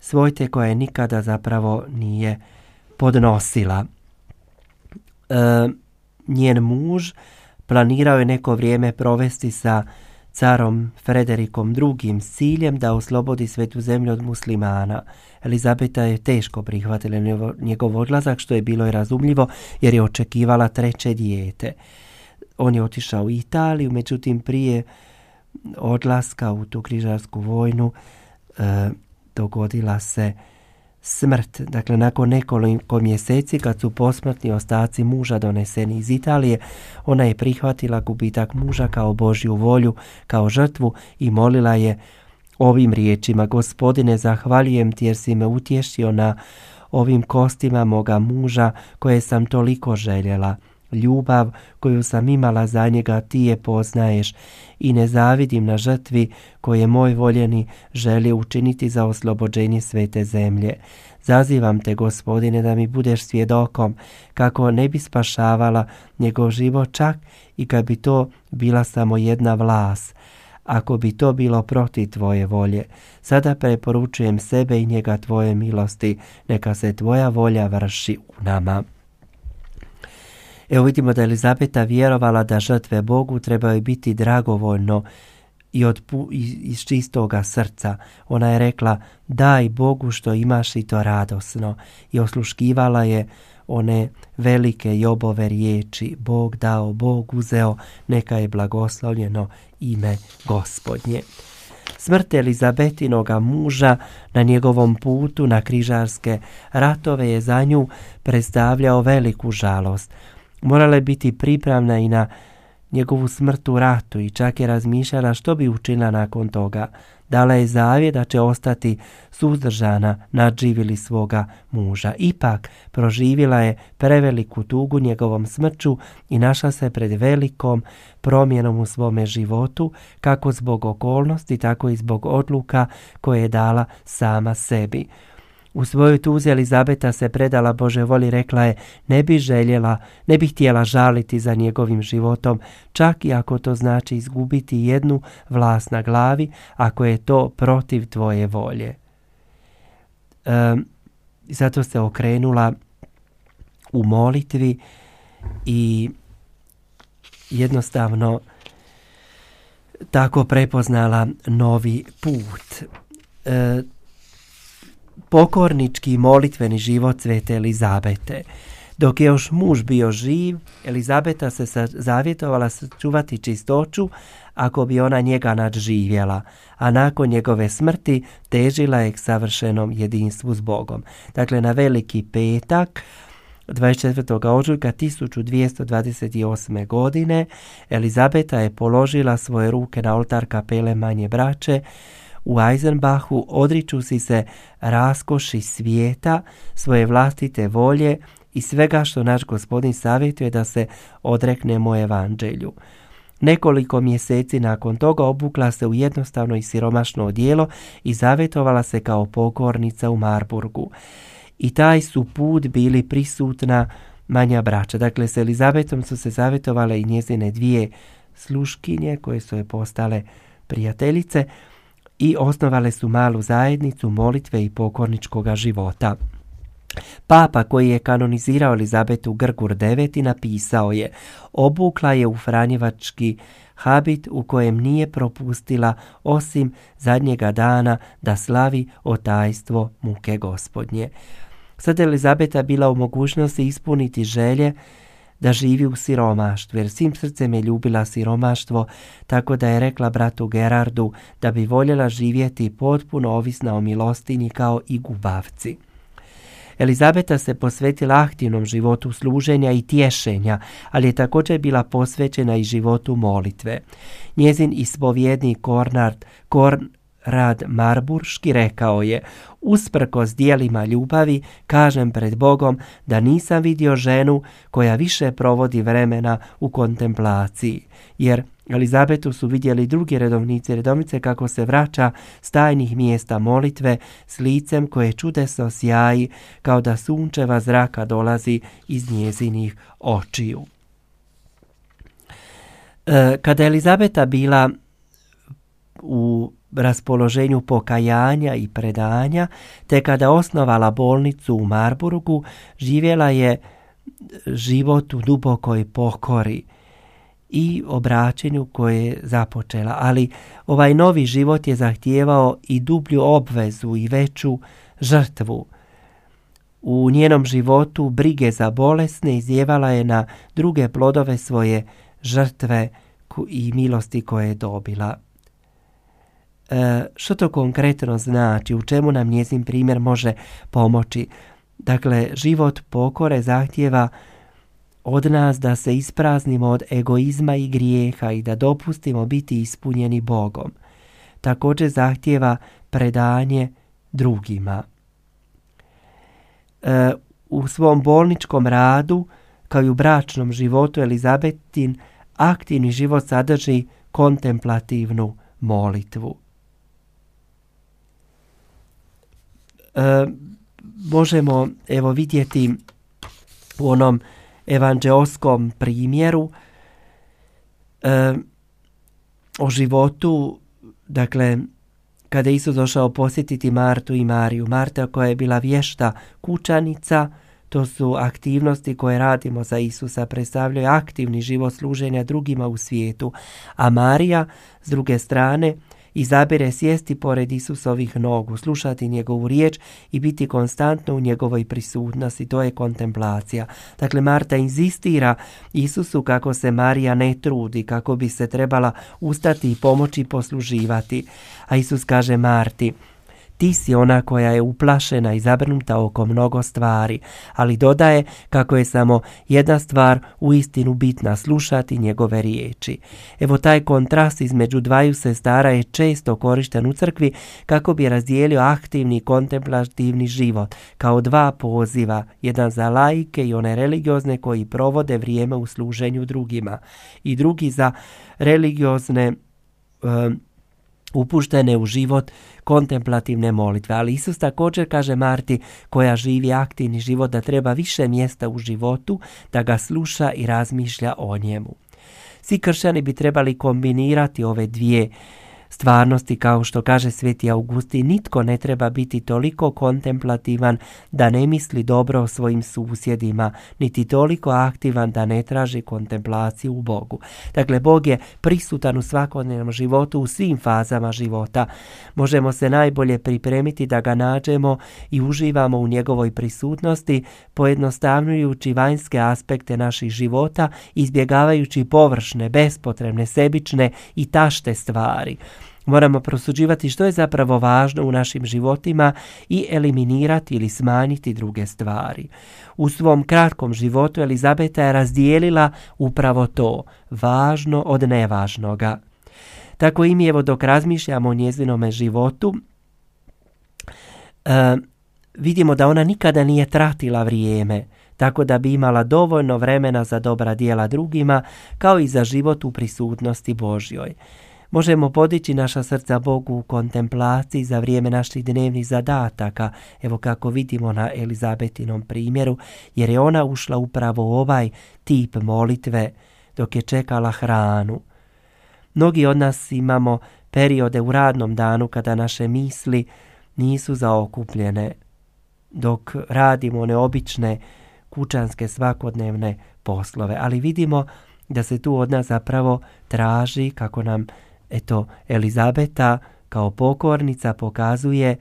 svojte koja je nikada zapravo nije podnosila. E, njen muž planirao je neko vrijeme provesti sa carom Frederikom II. s ciljem da oslobodi svetu zemlju od muslimana. Elizabeta je teško prihvatila njegov odlazak, što je bilo i razumljivo jer je očekivala treće dijete. On je otišao u Italiju, međutim prije odlaska u tu križarsku vojnu e, dogodila se smrt. Dakle, nakon nekoliko mjeseci kad su posmrtni ostaci muža doneseni iz Italije, ona je prihvatila gubitak muža kao Božju volju, kao žrtvu i molila je ovim riječima, gospodine, zahvaljujem ti jer si me utješio na ovim kostima moga muža koje sam toliko željela. Ljubav koju sam imala za njega ti je poznaješ i ne zavidim na žrtvi koje moj voljeni želi učiniti za oslobođenje svete zemlje. Zazivam te, gospodine, da mi budeš svjedokom kako ne bi spašavala njegov život čak i kad bi to bila samo jedna vlas, ako bi to bilo protiv tvoje volje. Sada preporučujem sebe i njega tvoje milosti, neka se tvoja volja vrši u nama. Evo vidimo da Elizabeta vjerovala da žrtve Bogu trebaju biti dragovoljno i od, iz čistoga srca. Ona je rekla daj Bogu što imaš i to radosno i osluškivala je one velike Jobove riječi Bog dao, Bog uzeo, neka je blagoslovljeno ime gospodnje. Smrt Elizabetinoga muža na njegovom putu na križarske ratove je za nju predstavljao veliku žalost. Morala je biti pripravna i na njegovu smrt u ratu i čak je razmišljala što bi učinila nakon toga. Dala je zavjet da će ostati suzdržana nadživili svoga muža. Ipak proživjela je preveliku tugu njegovom smrću i našla se pred velikom promjenom u svome životu, kako zbog okolnosti, tako i zbog odluka koje je dala sama sebi. U svojoj tuzi Elizabeta se predala Bože voli, rekla je, ne bi željela, ne bi htjela žaliti za njegovim životom, čak i ako to znači izgubiti jednu vlast na glavi, ako je to protiv tvoje volje. E, zato se okrenula u molitvi i jednostavno tako prepoznala novi put. E, pokornički molitveni život svete Elizabete. Dok je još muž bio živ, Elizabeta se zavjetovala sačuvati čistoću ako bi ona njega nadživjela, a nakon njegove smrti težila je k savršenom jedinstvu s Bogom. Dakle, na veliki petak, 24. ožujka 1228. godine, Elizabeta je položila svoje ruke na oltar kapele manje braće, u Eisenbachu odriču si se raskoši svijeta, svoje vlastite volje i svega što naš gospodin savjetuje da se odreknemo evanđelju. Nekoliko mjeseci nakon toga obukla se u jednostavno i siromašno odijelo i zavjetovala se kao pokornica u Marburgu. I taj su put bili prisutna manja braća. Dakle, s Elizabetom su se zavjetovale i njezine dvije sluškinje koje su je postale prijateljice, i osnovale su malu zajednicu molitve i pokorničkoga života. Papa koji je kanonizirao Elizabetu Grgur IX napisao je obukla je u franjevački habit u kojem nije propustila osim zadnjega dana da slavi otajstvo muke gospodnje. Sad Elizabeta bila u mogućnosti ispuniti želje da živi u siromaštvu, jer svim srcem je ljubila siromaštvo, tako da je rekla bratu Gerardu da bi voljela živjeti potpuno ovisna o milostini kao i gubavci. Elizabeta se posvetila aktivnom životu služenja i tješenja, ali je također bila posvećena i životu molitve. Njezin ispovjednik Kornard, Korn, Rad Marburški rekao je, usprkos dijelima ljubavi, kažem pred Bogom da nisam vidio ženu koja više provodi vremena u kontemplaciji, jer Elizabetu su vidjeli drugi redovnici redomice kako se vraća s tajnih mjesta molitve s licem koje čudesno sjaji kao da sunčeva zraka dolazi iz njezinih očiju. E, kada je Elizabeta bila u raspoloženju pokajanja i predanja, te kada osnovala bolnicu u Marburgu, živjela je život u dubokoj pokori i obraćenju koje je započela. Ali ovaj novi život je zahtijevao i dublju obvezu i veću žrtvu. U njenom životu brige za bolesne izjevala je na druge plodove svoje žrtve i milosti koje je dobila. E, što to konkretno znači? U čemu nam njezin primjer može pomoći? Dakle, život pokore zahtjeva od nas da se ispraznimo od egoizma i grijeha i da dopustimo biti ispunjeni Bogom. Također zahtjeva predanje drugima. E, u svom bolničkom radu, kao i u bračnom životu, Elizabetin aktivni život sadrži kontemplativnu molitvu. E, možemo evo vidjeti u onom evanđeoskom primjeru e, o životu, dakle, kada je Isus došao posjetiti Martu i Mariju. Marta koja je bila vješta kućanica, to su aktivnosti koje radimo za Isusa, predstavljaju aktivni život služenja drugima u svijetu. A Marija, s druge strane, Izabire sjesti pored Isusovih nogu, slušati njegovu riječ i biti konstantno u njegovoj prisutnosti. To je kontemplacija. Dakle, Marta inzistira Isusu kako se Marija ne trudi, kako bi se trebala ustati i pomoći posluživati. A Isus kaže Marti, ti si ona koja je uplašena i zabrnuta oko mnogo stvari, ali dodaje kako je samo jedna stvar u istinu bitna slušati njegove riječi. Evo taj kontrast između dvaju sestara je često korišten u crkvi kako bi razdijelio aktivni i kontemplativni život, kao dva poziva, jedan za laike i one religiozne koji provode vrijeme u služenju drugima i drugi za religiozne upuštene u život kontemplativne molitve. Ali Isus također kaže Marti koja živi aktivni život da treba više mjesta u životu da ga sluša i razmišlja o njemu. Svi kršćani bi trebali kombinirati ove dvije stvarnosti kao što kaže Sveti Augusti, nitko ne treba biti toliko kontemplativan da ne misli dobro o svojim susjedima, niti toliko aktivan da ne traži kontemplaciju u Bogu. Dakle, Bog je prisutan u svakodnevnom životu, u svim fazama života. Možemo se najbolje pripremiti da ga nađemo i uživamo u njegovoj prisutnosti, pojednostavljujući vanjske aspekte naših života, izbjegavajući površne, bespotrebne, sebične i tašte stvari. Moramo prosuđivati što je zapravo važno u našim životima i eliminirati ili smanjiti druge stvari. U svom kratkom životu Elizabeta je razdijelila upravo to, važno od nevažnoga. Tako i mi evo dok razmišljamo o njezinome životu, e, vidimo da ona nikada nije tratila vrijeme, tako da bi imala dovoljno vremena za dobra dijela drugima, kao i za život u prisutnosti Božjoj. Možemo podići naša srca Bogu u kontemplaciji za vrijeme naših dnevnih zadataka, evo kako vidimo na Elizabetinom primjeru, jer je ona ušla upravo u ovaj tip molitve dok je čekala hranu. Mnogi od nas imamo periode u radnom danu kada naše misli nisu zaokupljene, dok radimo neobične kućanske svakodnevne poslove, ali vidimo da se tu od nas zapravo traži kako nam Eto, Elizabeta kao pokornica pokazuje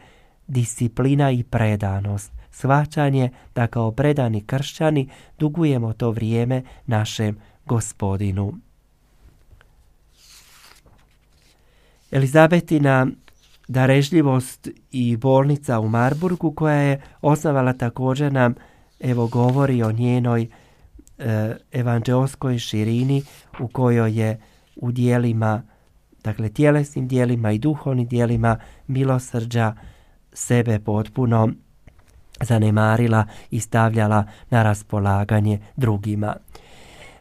disciplina i predanost svačanje da kao predani kršćani dugujemo to vrijeme našem gospodinu. Elizabetina darežljivost i bolnica u Marburgu koja je osnovala također nam evo govori o njenoj e, evanđelskoj širini u kojoj je u dijelima dakle tjelesnim dijelima i duhovnim dijelima milosrđa sebe potpuno zanemarila i stavljala na raspolaganje drugima.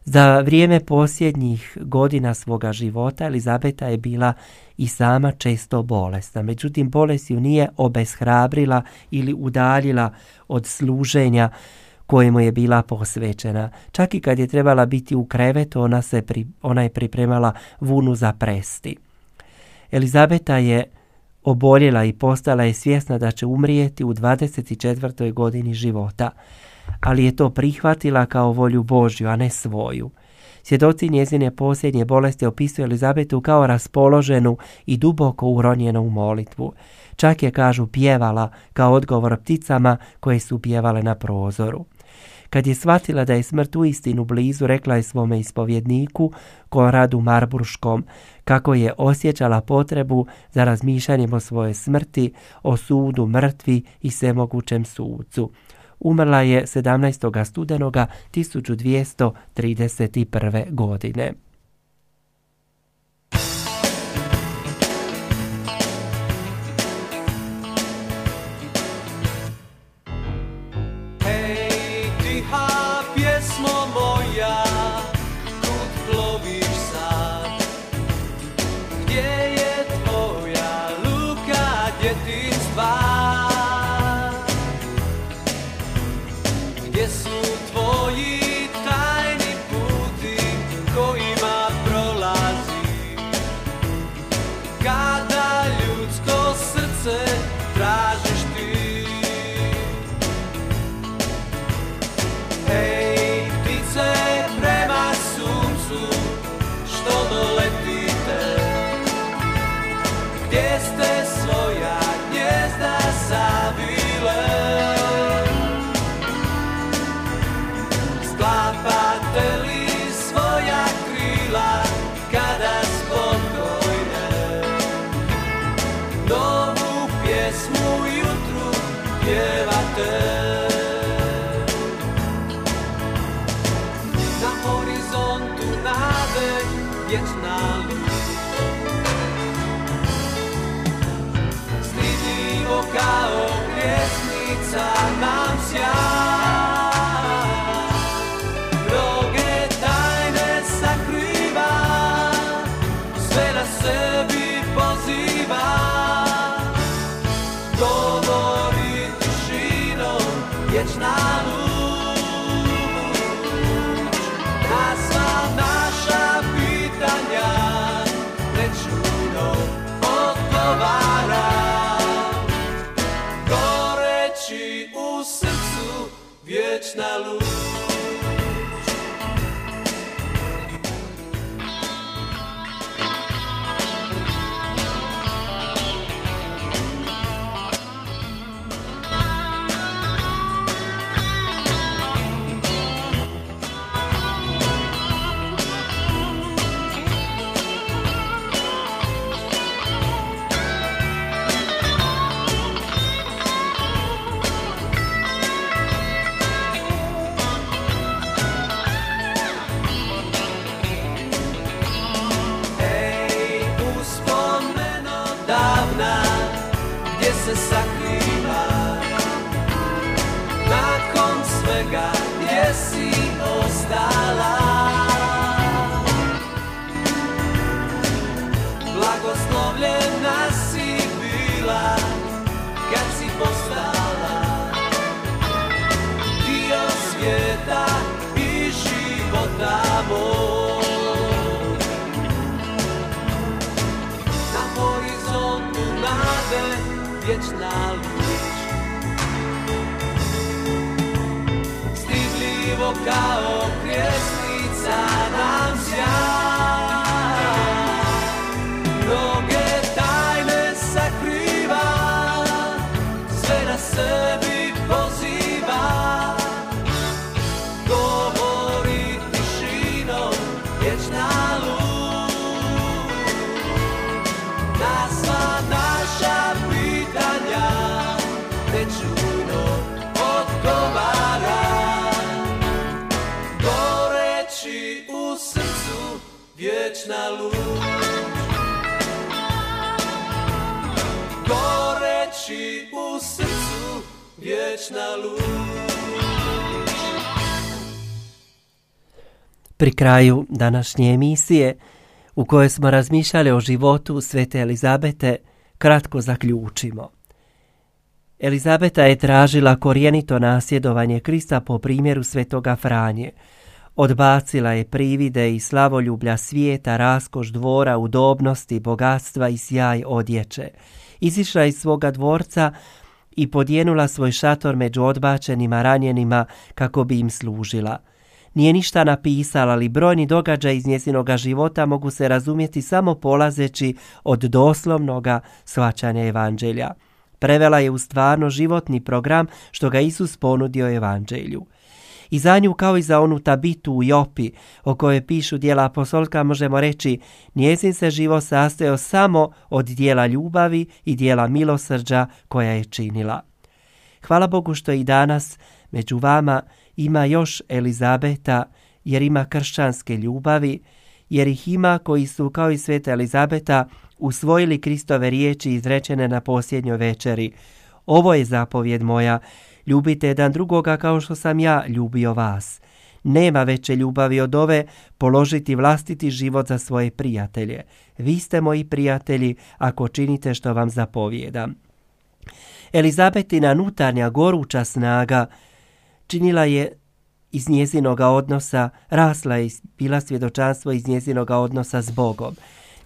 Za vrijeme posljednjih godina svoga života Elizabeta je bila i sama često bolesna. Međutim, bolest ju nije obeshrabrila ili udaljila od služenja kojemu je bila posvećena. Čak i kad je trebala biti u krevetu, ona, se pri, ona je pripremala vunu za presti. Elizabeta je oboljela i postala je svjesna da će umrijeti u 24. godini života, ali je to prihvatila kao volju Božju, a ne svoju. Svjedoci njezine posljednje bolesti opisuju Elizabetu kao raspoloženu i duboko uronjenu u molitvu. Čak je, kažu, pjevala kao odgovor pticama koje su pjevale na prozoru. Kad je shvatila da je smrt u istinu blizu, rekla je svome ispovjedniku, Konradu Marburškom, kako je osjećala potrebu za razmišljanjem o svojoj smrti, o sudu mrtvi i svemogućem sucu. Umrla je 17. studenoga 1231. godine. on my Stidljivo kao tebe věčná lúč. Stydlivo kao kriesnica nám zjavá, vječna luz Pri kraju današnje emisije u kojoj smo razmišljali o životu Svete Elizabete, kratko zaključimo. Elizabeta je tražila korijenito nasjedovanje Krista po primjeru svetoga Franje. Odbacila je privide i slavoljublja svijeta, raskoš dvora, udobnosti, bogatstva i sjaj odjeće. Izišla iz svoga dvorca i podjenula svoj šator među odbačenima ranjenima kako bi im služila. Nije ništa napisala, ali brojni događaj iz njezinoga života mogu se razumjeti samo polazeći od doslovnoga shvaćanja evanđelja. Prevela je u stvarno životni program što ga Isus ponudio evanđelju. I za nju kao i za onu tabitu u Jopi o kojoj pišu dijela apostolka možemo reći njezin se život sastojao samo od dijela ljubavi i dijela milosrđa koja je činila. Hvala Bogu što i danas među vama ima još Elizabeta jer ima kršćanske ljubavi, jer ih ima koji su kao i sveta Elizabeta usvojili Kristove riječi izrečene na posljednjoj večeri. Ovo je zapovjed moja, ljubite jedan drugoga kao što sam ja ljubio vas. Nema veće ljubavi od ove položiti vlastiti život za svoje prijatelje. Vi ste moji prijatelji ako činite što vam zapovjedam. Elizabetina nutarnja goruća snaga činila je iz njezinoga odnosa, rasla je bila svjedočanstvo iz njezinoga odnosa s Bogom.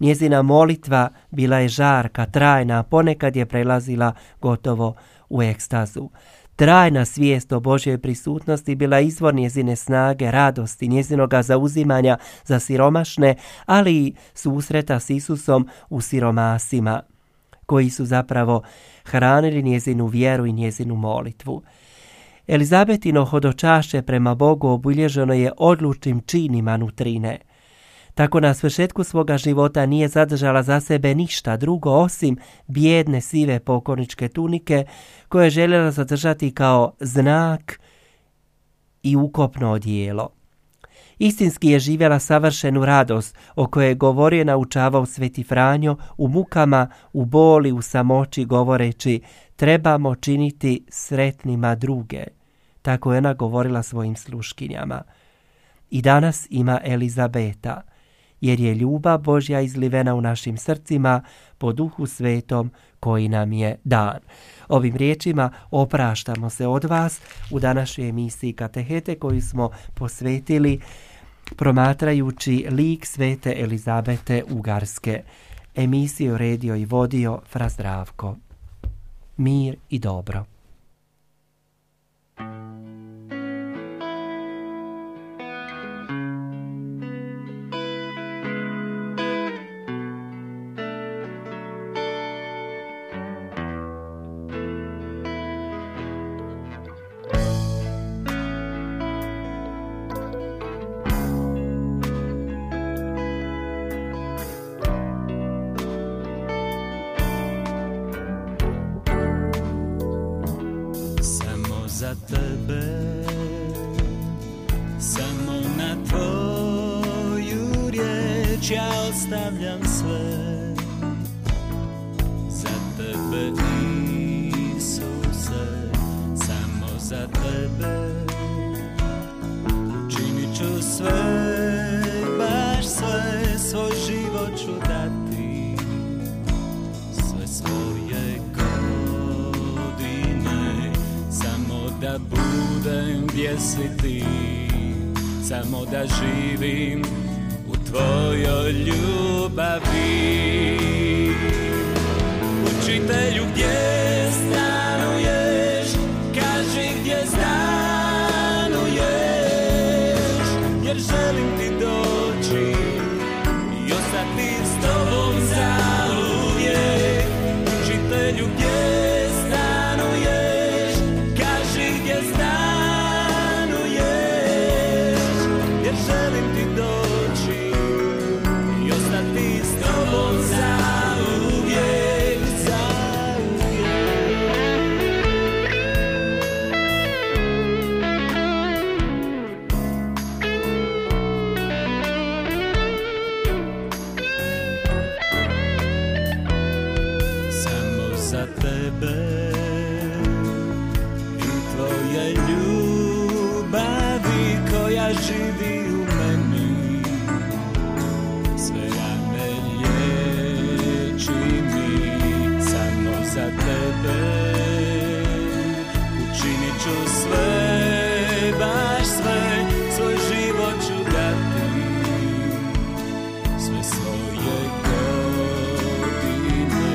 Njezina molitva bila je žarka, trajna, a ponekad je prelazila gotovo u ekstazu. Trajna svijest o Božjoj prisutnosti bila izvor njezine snage, radosti, njezinoga zauzimanja za siromašne, ali i susreta s Isusom u siromasima, koji su zapravo hranili njezinu vjeru i njezinu molitvu. Elizabetino hodočašće prema Bogu obilježeno je odlučnim činima nutrine. Tako na svršetku svoga života nije zadržala za sebe ništa drugo osim bijedne sive pokoničke tunike koje je željela zadržati kao znak i ukopno odijelo. Istinski je živjela savršenu radost o kojoj je govorio naučavao Sveti Franjo u mukama, u boli, u samoći govoreći trebamo činiti sretnima druge. Tako je ona govorila svojim sluškinjama. I danas ima Elizabeta, jer je ljubav Božja izlivena u našim srcima po duhu svetom koji nam je dan. Ovim riječima opraštamo se od vas u današnjoj emisiji Katehete koju smo posvetili promatrajući lik svete Elizabete Ugarske. Emisiju redio i vodio Frazdravko. Mir i dobro. moja ljubavi koja živi u meni. Sve rane liječi mi samo za tebe. Učinit ću sve, baš sve, svoj život ću dati. Sve svoje godine,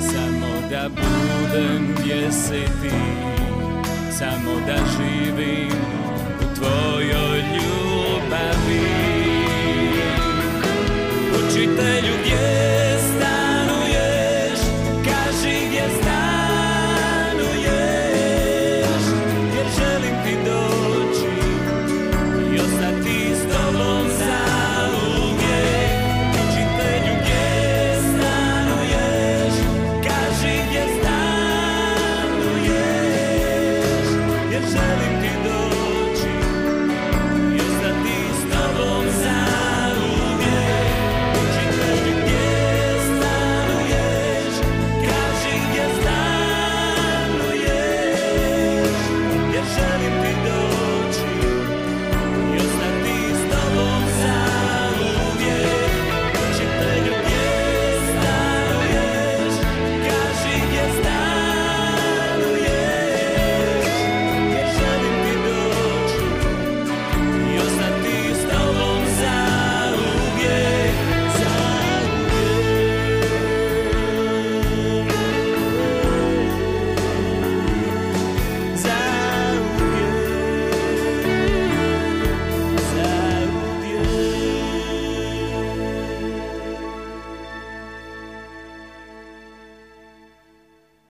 samo da budem gdje si ti. samo da živim.